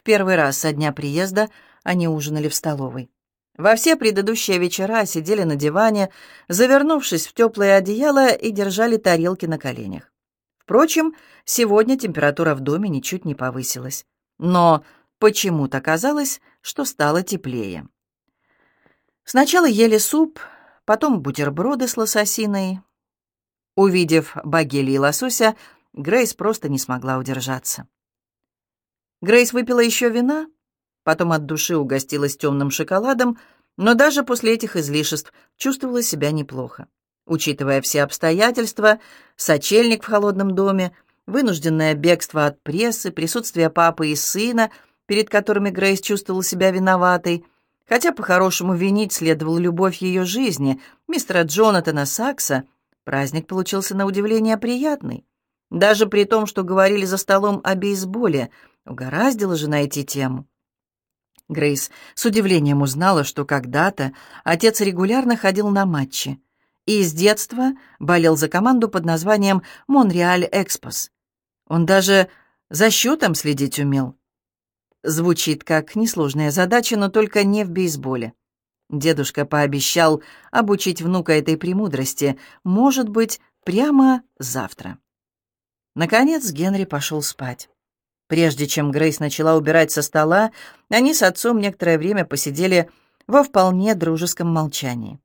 В первый раз со дня приезда они ужинали в столовой. Во все предыдущие вечера сидели на диване, завернувшись в теплое одеяло и держали тарелки на коленях. Впрочем, сегодня температура в доме ничуть не повысилась. Но почему-то казалось, что стало теплее. Сначала ели суп, потом бутерброды с лососиной. Увидев багели и лосося, Грейс просто не смогла удержаться. Грейс выпила еще вина, потом от души угостилась темным шоколадом, но даже после этих излишеств чувствовала себя неплохо. Учитывая все обстоятельства, сочельник в холодном доме, вынужденное бегство от прессы, присутствие папы и сына, перед которыми Грейс чувствовала себя виноватой, хотя по-хорошему винить следовало любовь ее жизни, мистера Джонатана Сакса, праздник получился на удивление приятный. Даже при том, что говорили за столом о бейсболе, угораздило же найти тему. Грейс с удивлением узнала, что когда-то отец регулярно ходил на матчи и с детства болел за команду под названием «Монреаль Экспос». Он даже за счетом следить умел. Звучит как несложная задача, но только не в бейсболе. Дедушка пообещал обучить внука этой премудрости, может быть, прямо завтра. Наконец Генри пошел спать. Прежде чем Грейс начала убирать со стола, они с отцом некоторое время посидели во вполне дружеском молчании.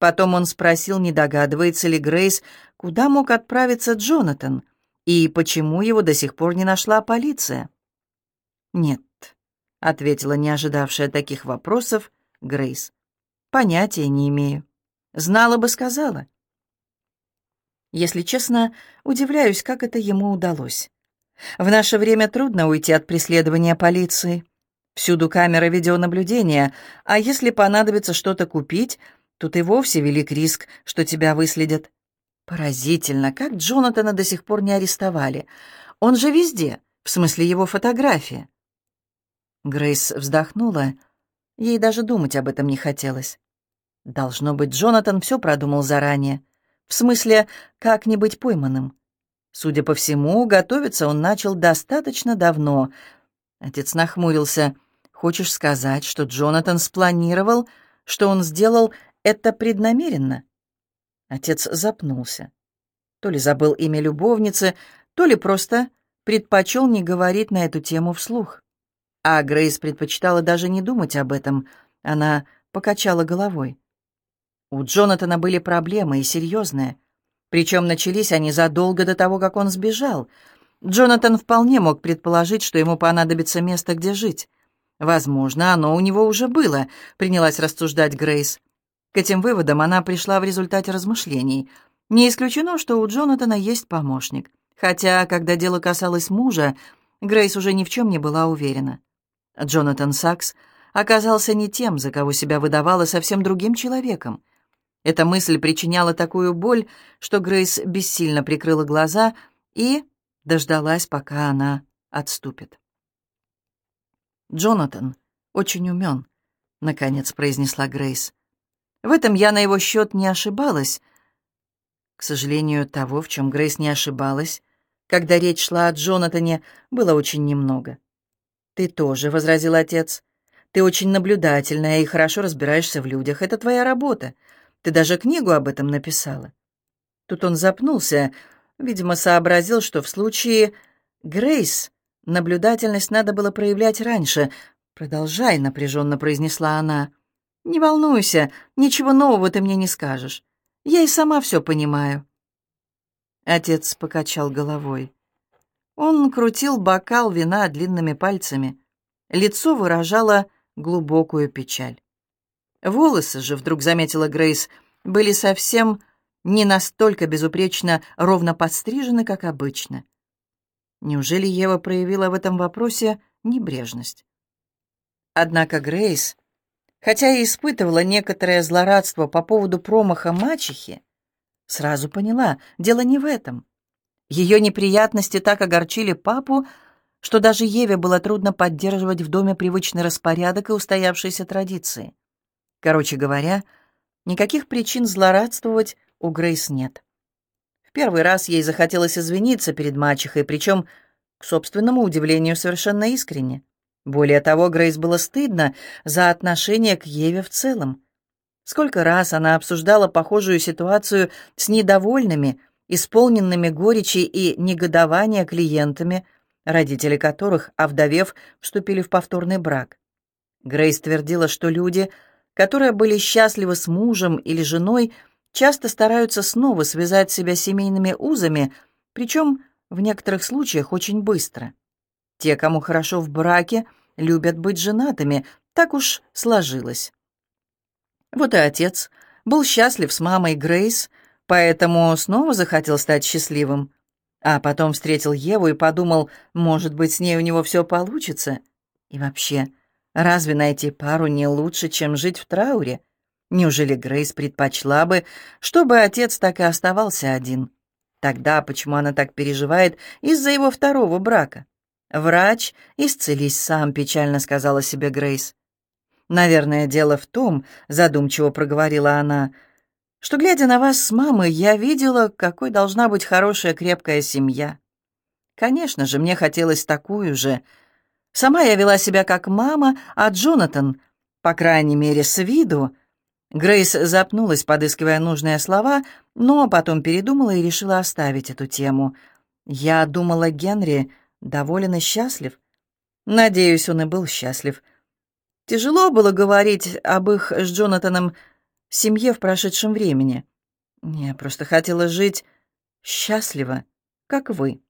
Потом он спросил, не догадывается ли Грейс, куда мог отправиться Джонатан и почему его до сих пор не нашла полиция. «Нет», — ответила не ожидавшая таких вопросов Грейс. «Понятия не имею. Знала бы, сказала». Если честно, удивляюсь, как это ему удалось. В наше время трудно уйти от преследования полиции. Всюду камеры видеонаблюдения, а если понадобится что-то купить, тут и вовсе велик риск, что тебя выследят. Поразительно, как Джонатана до сих пор не арестовали. Он же везде, в смысле его фотографии. Грейс вздохнула. Ей даже думать об этом не хотелось. Должно быть, Джонатан все продумал заранее. В смысле, как не быть пойманным. Судя по всему, готовиться он начал достаточно давно. Отец нахмурился. «Хочешь сказать, что Джонатан спланировал, что он сделал это преднамеренно?» Отец запнулся. То ли забыл имя любовницы, то ли просто предпочел не говорить на эту тему вслух. А Грейс предпочитала даже не думать об этом. Она покачала головой. У Джонатана были проблемы и серьезные. Причем начались они задолго до того, как он сбежал. Джонатан вполне мог предположить, что ему понадобится место, где жить. Возможно, оно у него уже было, принялась рассуждать Грейс. К этим выводам она пришла в результате размышлений. Не исключено, что у Джонатана есть помощник. Хотя, когда дело касалось мужа, Грейс уже ни в чем не была уверена. Джонатан Сакс оказался не тем, за кого себя выдавала совсем другим человеком. Эта мысль причиняла такую боль, что Грейс бессильно прикрыла глаза и дождалась, пока она отступит. «Джонатан очень умен», — наконец произнесла Грейс. «В этом я на его счет не ошибалась». К сожалению, того, в чем Грейс не ошибалась, когда речь шла о Джонатане, было очень немного. «Ты тоже», — возразил отец. «Ты очень наблюдательная и хорошо разбираешься в людях. Это твоя работа. Ты даже книгу об этом написала». Тут он запнулся, видимо, сообразил, что в случае Грейс наблюдательность надо было проявлять раньше. «Продолжай», — напряженно произнесла она. «Не волнуйся, ничего нового ты мне не скажешь. Я и сама все понимаю». Отец покачал головой. Он крутил бокал вина длинными пальцами. Лицо выражало глубокую печаль. Волосы же, вдруг заметила Грейс, были совсем не настолько безупречно ровно подстрижены, как обычно. Неужели Ева проявила в этом вопросе небрежность? Однако Грейс, хотя и испытывала некоторое злорадство по поводу промаха мачехи, сразу поняла, дело не в этом. Ее неприятности так огорчили папу, что даже Еве было трудно поддерживать в доме привычный распорядок и устоявшиеся традиции. Короче говоря, никаких причин злорадствовать у Грейс нет. В первый раз ей захотелось извиниться перед мачехой, причем, к собственному удивлению, совершенно искренне. Более того, Грейс было стыдно за отношение к Еве в целом. Сколько раз она обсуждала похожую ситуацию с недовольными, исполненными горечи и негодования клиентами, родители которых, овдовев, вступили в повторный брак. Грейс твердила, что люди, которые были счастливы с мужем или женой, часто стараются снова связать себя семейными узами, причем в некоторых случаях очень быстро. Те, кому хорошо в браке, любят быть женатыми, так уж сложилось. Вот и отец был счастлив с мамой Грейс, поэтому снова захотел стать счастливым. А потом встретил Еву и подумал, может быть, с ней у него все получится. И вообще, разве найти пару не лучше, чем жить в трауре? Неужели Грейс предпочла бы, чтобы отец так и оставался один? Тогда почему она так переживает из-за его второго брака? «Врач, исцелись сам», — печально сказала себе Грейс. «Наверное, дело в том», — задумчиво проговорила она, «что, глядя на вас с мамой, я видела, какой должна быть хорошая крепкая семья. Конечно же, мне хотелось такую же. Сама я вела себя как мама, а Джонатан, по крайней мере, с виду...» Грейс запнулась, подыскивая нужные слова, но потом передумала и решила оставить эту тему. «Я думала, Генри доволен и счастлив. Надеюсь, он и был счастлив. Тяжело было говорить об их с Джонатаном семье в прошедшем времени. Я просто хотела жить счастливо, как вы.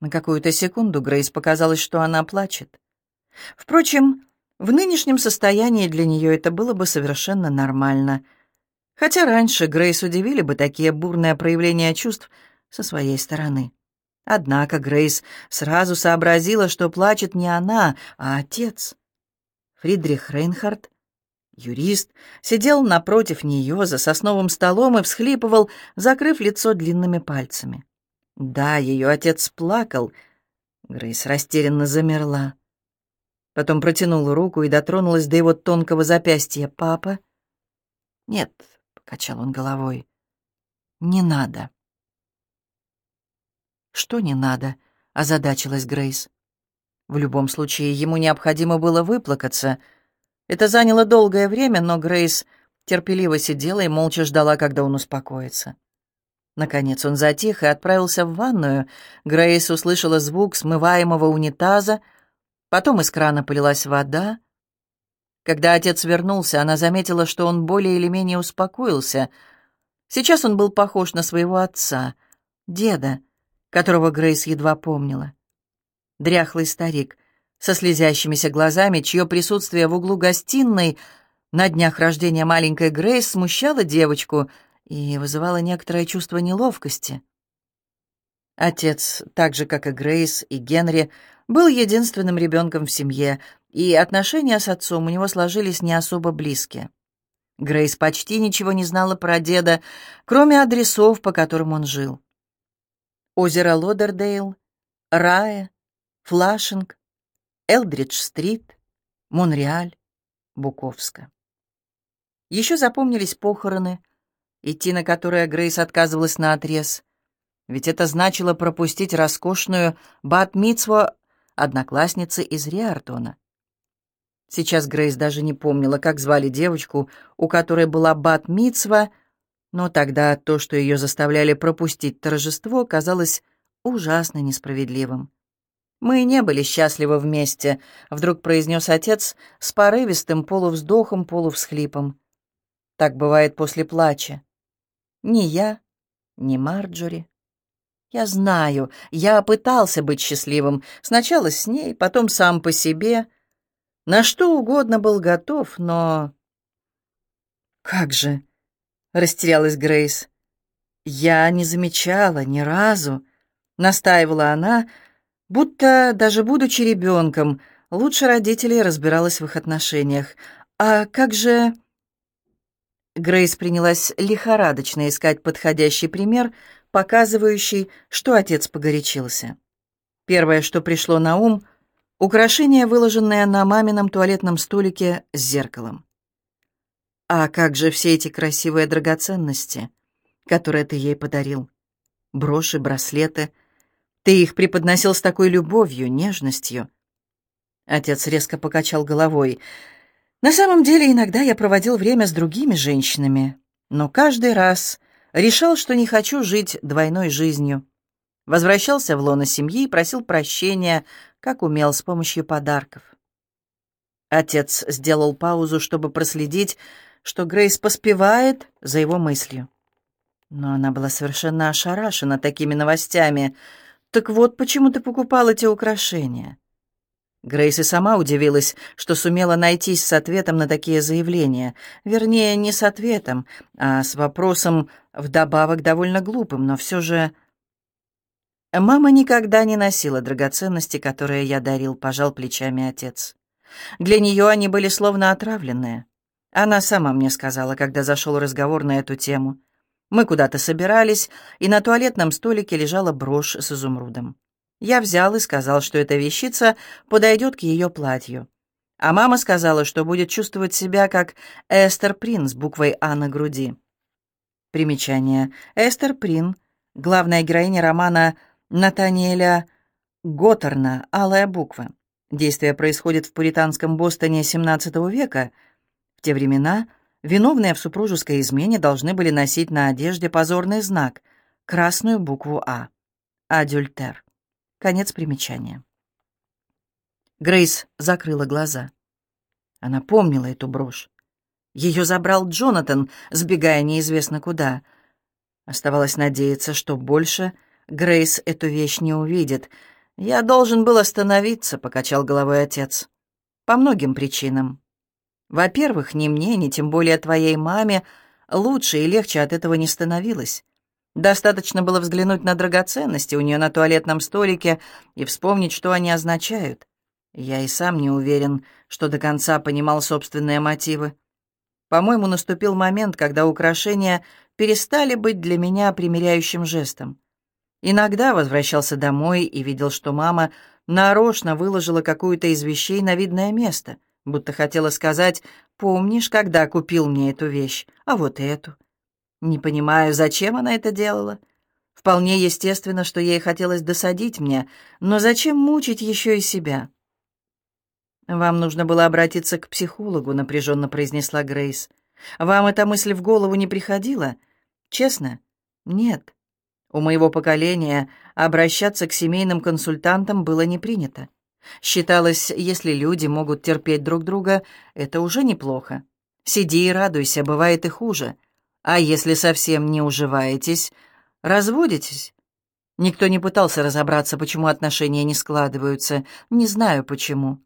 На какую-то секунду Грейс показалось, что она плачет. Впрочем, в нынешнем состоянии для нее это было бы совершенно нормально. Хотя раньше Грейс удивили бы такие бурные проявления чувств со своей стороны. Однако Грейс сразу сообразила, что плачет не она, а отец. Фридрих Рейнхард, юрист, сидел напротив нее за сосновым столом и всхлипывал, закрыв лицо длинными пальцами. Да, ее отец плакал. Грейс растерянно замерла. Потом протянула руку и дотронулась до его тонкого запястья. «Папа?» «Нет», — покачал он головой, — «не надо». «Что не надо?» — озадачилась Грейс. В любом случае, ему необходимо было выплакаться. Это заняло долгое время, но Грейс терпеливо сидела и молча ждала, когда он успокоится. Наконец он затих и отправился в ванную. Грейс услышала звук смываемого унитаза, потом из крана полилась вода. Когда отец вернулся, она заметила, что он более или менее успокоился. Сейчас он был похож на своего отца, деда, которого Грейс едва помнила. Дряхлый старик со слезящимися глазами, чье присутствие в углу гостиной на днях рождения маленькой Грейс смущало девочку и вызывало некоторое чувство неловкости. Отец, так же, как и Грейс и Генри, был единственным ребенком в семье, и отношения с отцом у него сложились не особо близкие. Грейс почти ничего не знала про деда, кроме адресов, по которым он жил озеро Лодердейл, Рая, Флашинг, Элдридж-стрит, Монреаль, Буковска. Еще запомнились похороны, идти на которые Грейс отказывалась на отрез, ведь это значило пропустить роскошную бат-мицву одноклассницы из Риартона. Сейчас Грейс даже не помнила, как звали девочку, у которой была бат-мицва — но тогда то, что ее заставляли пропустить торжество, казалось ужасно несправедливым. «Мы не были счастливы вместе», — вдруг произнес отец с порывистым полувздохом, полувсхлипом. «Так бывает после плача. Ни я, ни Марджори. Я знаю, я пытался быть счастливым, сначала с ней, потом сам по себе. На что угодно был готов, но... Как же, растерялась Грейс. «Я не замечала ни разу», — настаивала она, будто, даже будучи ребенком, лучше родителей разбиралась в их отношениях. «А как же...» Грейс принялась лихорадочно искать подходящий пример, показывающий, что отец погорячился. Первое, что пришло на ум — украшение, выложенное на мамином туалетном столике с зеркалом. А как же все эти красивые драгоценности, которые ты ей подарил? Броши, браслеты. Ты их преподносил с такой любовью, нежностью. Отец резко покачал головой. На самом деле, иногда я проводил время с другими женщинами, но каждый раз решал, что не хочу жить двойной жизнью. Возвращался в лоно семьи и просил прощения, как умел, с помощью подарков. Отец сделал паузу, чтобы проследить, что Грейс поспевает за его мыслью. Но она была совершенно ошарашена такими новостями. «Так вот, почему ты покупал эти украшения?» Грейс и сама удивилась, что сумела найтись с ответом на такие заявления. Вернее, не с ответом, а с вопросом, вдобавок довольно глупым, но все же... «Мама никогда не носила драгоценности, которые я дарил», — пожал плечами отец. Для нее они были словно отравленные. Она сама мне сказала, когда зашел разговор на эту тему. Мы куда-то собирались, и на туалетном столике лежала брошь с изумрудом. Я взял и сказал, что эта вещица подойдет к ее платью. А мама сказала, что будет чувствовать себя как Эстер Прин с буквой «А» на груди. Примечание. Эстер Прин, главная героиня романа Натаниэля Готтерна «Алая буква». Действие происходит в пуританском Бостоне XVII века. В те времена виновные в супружеской измене должны были носить на одежде позорный знак — красную букву «А» — «Адюльтер». Конец примечания. Грейс закрыла глаза. Она помнила эту брошь. Ее забрал Джонатан, сбегая неизвестно куда. Оставалось надеяться, что больше Грейс эту вещь не увидит — «Я должен был остановиться», — покачал головой отец. «По многим причинам. Во-первых, ни мне, ни тем более твоей маме лучше и легче от этого не становилось. Достаточно было взглянуть на драгоценности у нее на туалетном столике и вспомнить, что они означают. Я и сам не уверен, что до конца понимал собственные мотивы. По-моему, наступил момент, когда украшения перестали быть для меня примиряющим жестом. Иногда возвращался домой и видел, что мама нарочно выложила какую-то из вещей на видное место, будто хотела сказать «Помнишь, когда купил мне эту вещь, а вот эту?» Не понимаю, зачем она это делала. Вполне естественно, что ей хотелось досадить мне, но зачем мучить еще и себя? «Вам нужно было обратиться к психологу», — напряженно произнесла Грейс. «Вам эта мысль в голову не приходила? Честно? Нет. У моего поколения обращаться к семейным консультантам было не принято. Считалось, если люди могут терпеть друг друга, это уже неплохо. Сиди и радуйся, бывает и хуже. А если совсем не уживаетесь, разводитесь. Никто не пытался разобраться, почему отношения не складываются. Не знаю почему.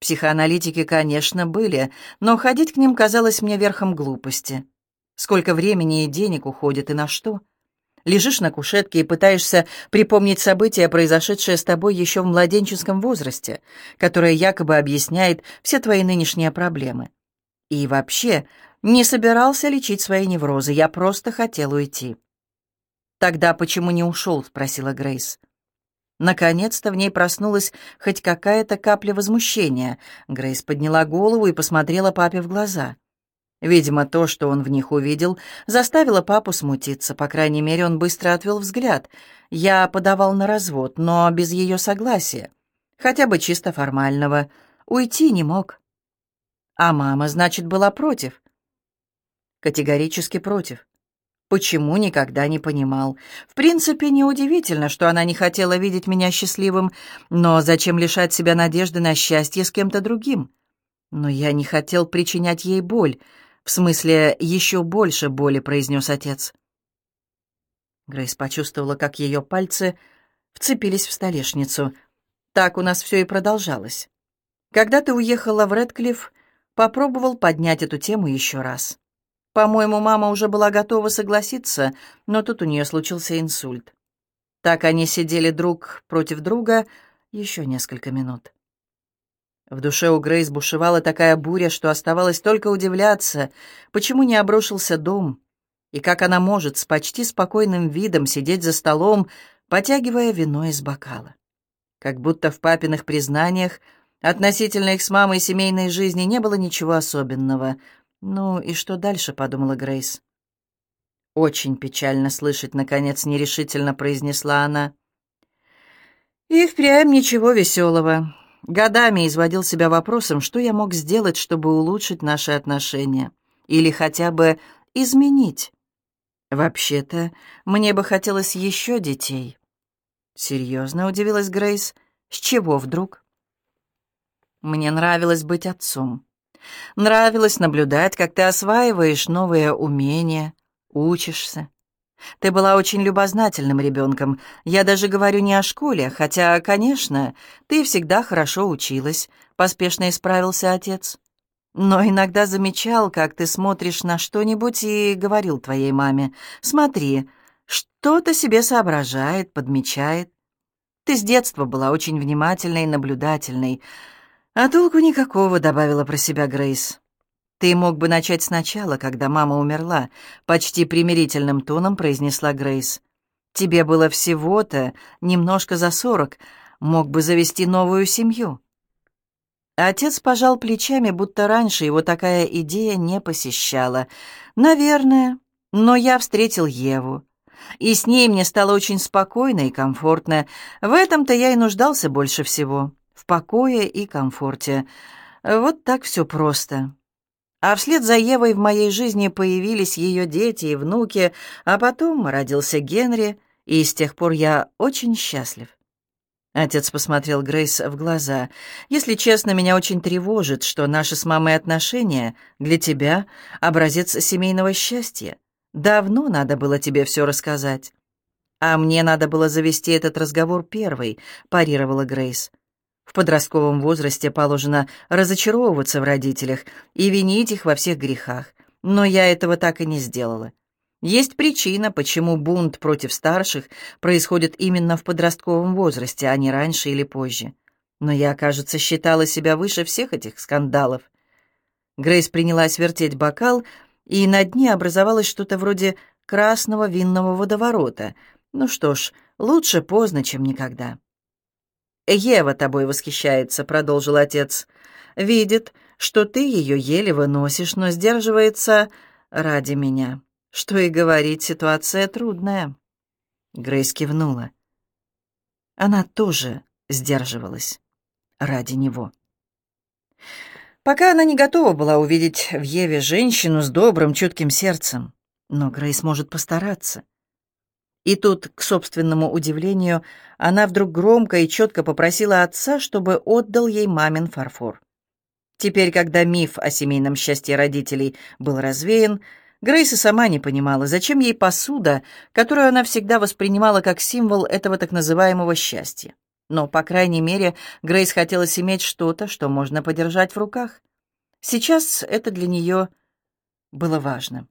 Психоаналитики, конечно, были, но ходить к ним казалось мне верхом глупости. Сколько времени и денег уходит, и на что? — лежишь на кушетке и пытаешься припомнить события, произошедшие с тобой еще в младенческом возрасте, которое якобы объясняет все твои нынешние проблемы. И вообще, не собирался лечить свои неврозы, я просто хотел уйти. «Тогда почему не ушел?» — спросила Грейс. Наконец-то в ней проснулась хоть какая-то капля возмущения. Грейс подняла голову и посмотрела папе в глаза. Видимо, то, что он в них увидел, заставило папу смутиться. По крайней мере, он быстро отвел взгляд. Я подавал на развод, но без ее согласия. Хотя бы чисто формального. Уйти не мог. А мама, значит, была против? Категорически против. Почему, никогда не понимал. В принципе, неудивительно, что она не хотела видеть меня счастливым, но зачем лишать себя надежды на счастье с кем-то другим? Но я не хотел причинять ей боль. «В смысле, еще больше боли», — произнес отец. Грейс почувствовала, как ее пальцы вцепились в столешницу. Так у нас все и продолжалось. Когда ты уехала в Редклифф, попробовал поднять эту тему еще раз. По-моему, мама уже была готова согласиться, но тут у нее случился инсульт. Так они сидели друг против друга еще несколько минут. В душе у Грейс бушевала такая буря, что оставалось только удивляться, почему не обрушился дом, и как она может с почти спокойным видом сидеть за столом, потягивая вино из бокала. Как будто в папиных признаниях относительно их с мамой семейной жизни не было ничего особенного. «Ну и что дальше?» — подумала Грейс. «Очень печально слышать», — наконец нерешительно произнесла она. И впрямь ничего веселого. Годами изводил себя вопросом, что я мог сделать, чтобы улучшить наши отношения. Или хотя бы изменить. Вообще-то, мне бы хотелось еще детей. Серьезно, удивилась Грейс. С чего вдруг? Мне нравилось быть отцом. Нравилось наблюдать, как ты осваиваешь новые умения, учишься. Ты была очень любознательным ребенком. Я даже говорю не о школе, хотя, конечно, ты всегда хорошо училась, поспешно исправился отец. Но иногда замечал, как ты смотришь на что-нибудь и говорил твоей маме, «Смотри, что-то себе соображает, подмечает». Ты с детства была очень внимательной и наблюдательной. А толку никакого, добавила про себя Грейс. Ты мог бы начать сначала, когда мама умерла, почти примирительным тоном произнесла Грейс. Тебе было всего-то немножко за сорок, мог бы завести новую семью. Отец пожал плечами, будто раньше его такая идея не посещала. «Наверное. Но я встретил Еву. И с ней мне стало очень спокойно и комфортно. В этом-то я и нуждался больше всего. В покое и комфорте. Вот так все просто». А вслед за Евой в моей жизни появились ее дети и внуки, а потом родился Генри, и с тех пор я очень счастлив. Отец посмотрел Грейс в глаза. «Если честно, меня очень тревожит, что наши с мамой отношения для тебя — образец семейного счастья. Давно надо было тебе все рассказать». «А мне надо было завести этот разговор первой», — парировала Грейс. «В подростковом возрасте положено разочаровываться в родителях и винить их во всех грехах, но я этого так и не сделала. Есть причина, почему бунт против старших происходит именно в подростковом возрасте, а не раньше или позже. Но я, кажется, считала себя выше всех этих скандалов. Грейс принялась вертеть бокал, и на дне образовалось что-то вроде красного винного водоворота. Ну что ж, лучше поздно, чем никогда. «Ева тобой восхищается», — продолжил отец. «Видит, что ты ее еле выносишь, но сдерживается ради меня». Что и говорить, ситуация трудная. Грейс кивнула. Она тоже сдерживалась ради него. Пока она не готова была увидеть в Еве женщину с добрым, чутким сердцем, но Грейс может постараться. И тут, к собственному удивлению, она вдруг громко и четко попросила отца, чтобы отдал ей мамин фарфор. Теперь, когда миф о семейном счастье родителей был развеян, Грейс и сама не понимала, зачем ей посуда, которую она всегда воспринимала как символ этого так называемого счастья. Но, по крайней мере, Грейс хотелось иметь что-то, что можно подержать в руках. Сейчас это для нее было важно.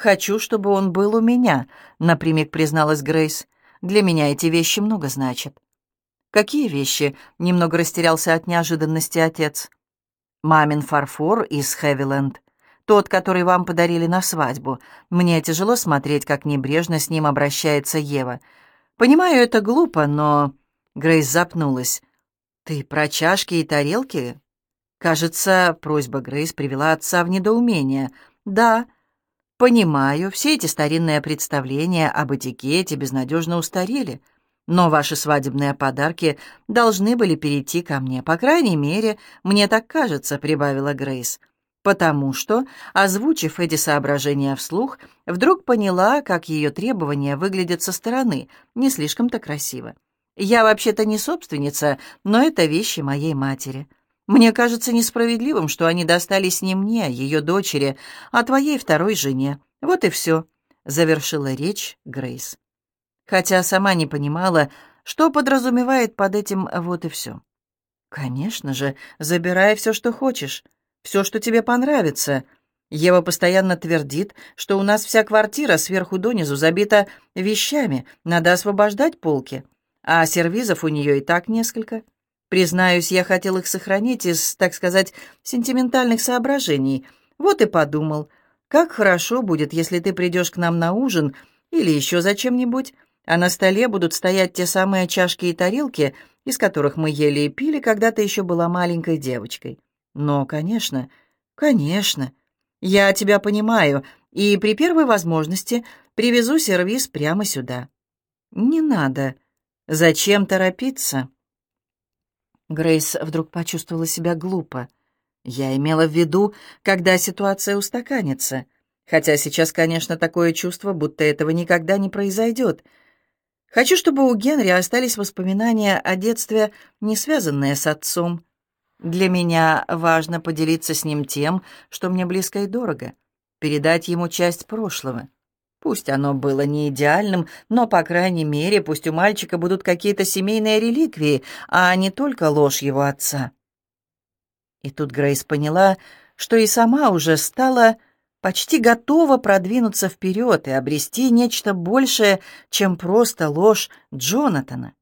«Хочу, чтобы он был у меня», — напрямик призналась Грейс. «Для меня эти вещи много значат». «Какие вещи?» — немного растерялся от неожиданности отец. «Мамин фарфор из Хэвиленд. Тот, который вам подарили на свадьбу. Мне тяжело смотреть, как небрежно с ним обращается Ева. Понимаю, это глупо, но...» Грейс запнулась. «Ты про чашки и тарелки?» Кажется, просьба Грейс привела отца в недоумение. «Да, понимаю, все эти старинные представления об этикете безнадежно устарели, но ваши свадебные подарки должны были перейти ко мне. По крайней мере, мне так кажется», — прибавила Грейс потому что, озвучив эти соображения вслух, вдруг поняла, как ее требования выглядят со стороны, не слишком-то красиво. «Я вообще-то не собственница, но это вещи моей матери. Мне кажется несправедливым, что они достались не мне, ее дочери, а твоей второй жене. Вот и все», — завершила речь Грейс. Хотя сама не понимала, что подразумевает под этим «вот и все». «Конечно же, забирай все, что хочешь» все, что тебе понравится. Ева постоянно твердит, что у нас вся квартира сверху донизу забита вещами, надо освобождать полки. А сервизов у нее и так несколько. Признаюсь, я хотел их сохранить из, так сказать, сентиментальных соображений. Вот и подумал, как хорошо будет, если ты придешь к нам на ужин или еще зачем-нибудь, а на столе будут стоять те самые чашки и тарелки, из которых мы ели и пили, когда ты еще была маленькой девочкой. Но, конечно, конечно, я тебя понимаю, и при первой возможности привезу сервиз прямо сюда. Не надо. Зачем торопиться? Грейс вдруг почувствовала себя глупо. Я имела в виду, когда ситуация устаканится. Хотя сейчас, конечно, такое чувство, будто этого никогда не произойдет. Хочу, чтобы у Генри остались воспоминания о детстве, не связанные с отцом. Для меня важно поделиться с ним тем, что мне близко и дорого, передать ему часть прошлого. Пусть оно было не идеальным, но, по крайней мере, пусть у мальчика будут какие-то семейные реликвии, а не только ложь его отца. И тут Грейс поняла, что и сама уже стала почти готова продвинуться вперед и обрести нечто большее, чем просто ложь Джонатана.